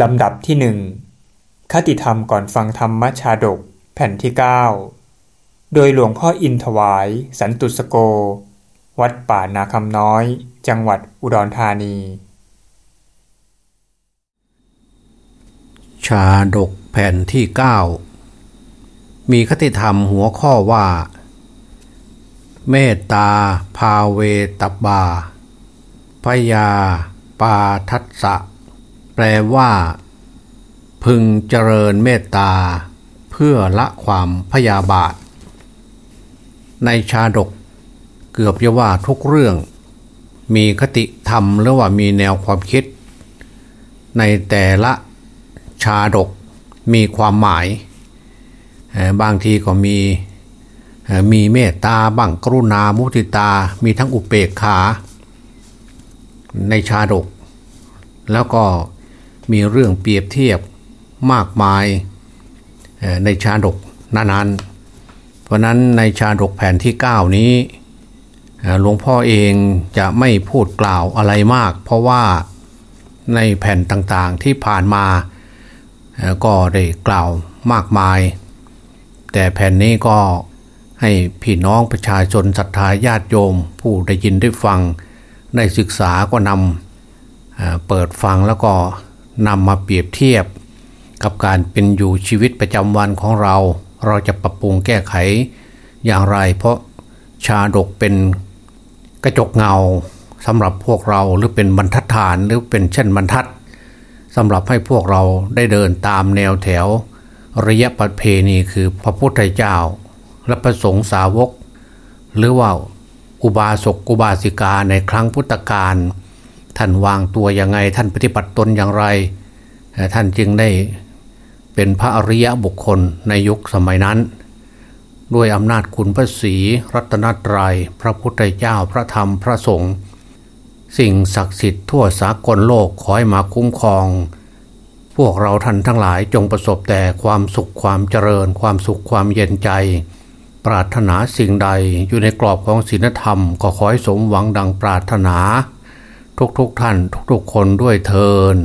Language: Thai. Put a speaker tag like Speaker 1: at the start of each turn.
Speaker 1: ลำดับที่หนึ่งคติธรรมก่อนฟังธรรมชาดกแผ่นที่ 9 โดยหลวงพ่ออินถวาย สันตุสโก วัดป่านาคำน้อย จังหวัดอุดรธานี
Speaker 2: ชาดกแผ่นที่ 9 มีคติธรรมหัวข้อว่า เมตตาภาเวตบาพยาปาทัสสะ แปลว่า พึงเจริญเมตตา เพื่อละความพยาบาท ในชาดก เกือบจะว่าทุกเรื่อง มีคติธรรมหรือว่ามีแนวความคิด ในแต่ละชาดกมีความหมาย บางทีก็มีมีเมตตาบังกรุณามุติตา มีทั้งอุเบกขา ในชาดก แล้วก็ มีเรื่องเปรียบเทียบมากมายในชาดกนั้นๆ เพราะนั้นในชาดกแผ่นที่ 9 นี้หลวงพ่อเองจะไม่พูดกล่าวอะไรมาก เพราะว่าในแผ่นต่างๆที่ผ่านมาก็ได้กล่าวมากมาย แต่แผ่นนี้ก็ให้พี่น้องประชาชนศรัทธาญาติโยม ผู้ได้ยินได้ฟังได้ศึกษาก็นำเปิดฟังแล้วก็ นำมาเปรียบเทียบ กับการเป็นอยู่ชีวิตประจำวันของเรา เราจะปรับปรุงแก้ไขอย่างไร เพราะชาดกเป็นกระจกเงาสำหรับพวกเราหรือเป็นบรรทัดฐานหรือเป็นเช่นบรรทัดสำหรับให้พวกเราได้เดินตามแนวแถว ระยะปัเพณีคือพระพุทธเจ้า และพระสงฆ์สาวก หรือว่าอุบาสกอุบาสิกาในครั้งพุทธกาล ท่านวางตัวยังไง ท่านปฏิบัติตนอย่างไร ท่านจึงได้เป็นพระอริยะบุคคลในยุคสมัยนั้น ด้วยอำนาจคุณพระศรีรัตนตรยัย พระพุทธเจ้าพระธรรมพระสงฆ์สิ่งศักดิ์สิทธิ์ทั่วสากลโลกขอให้มาคุ้มครอง พวกเราท่านทั้งหลายจงประสบแต่ความสุขความเจริญ ความสุขความเย็นใจ ปรารถนาสิ่งใดอยู่ในกรอบของศีลธรรม ก็ขอให้สมหวังดังปรารถนา ทุกๆทท่านทุกๆคนด้วยเทิน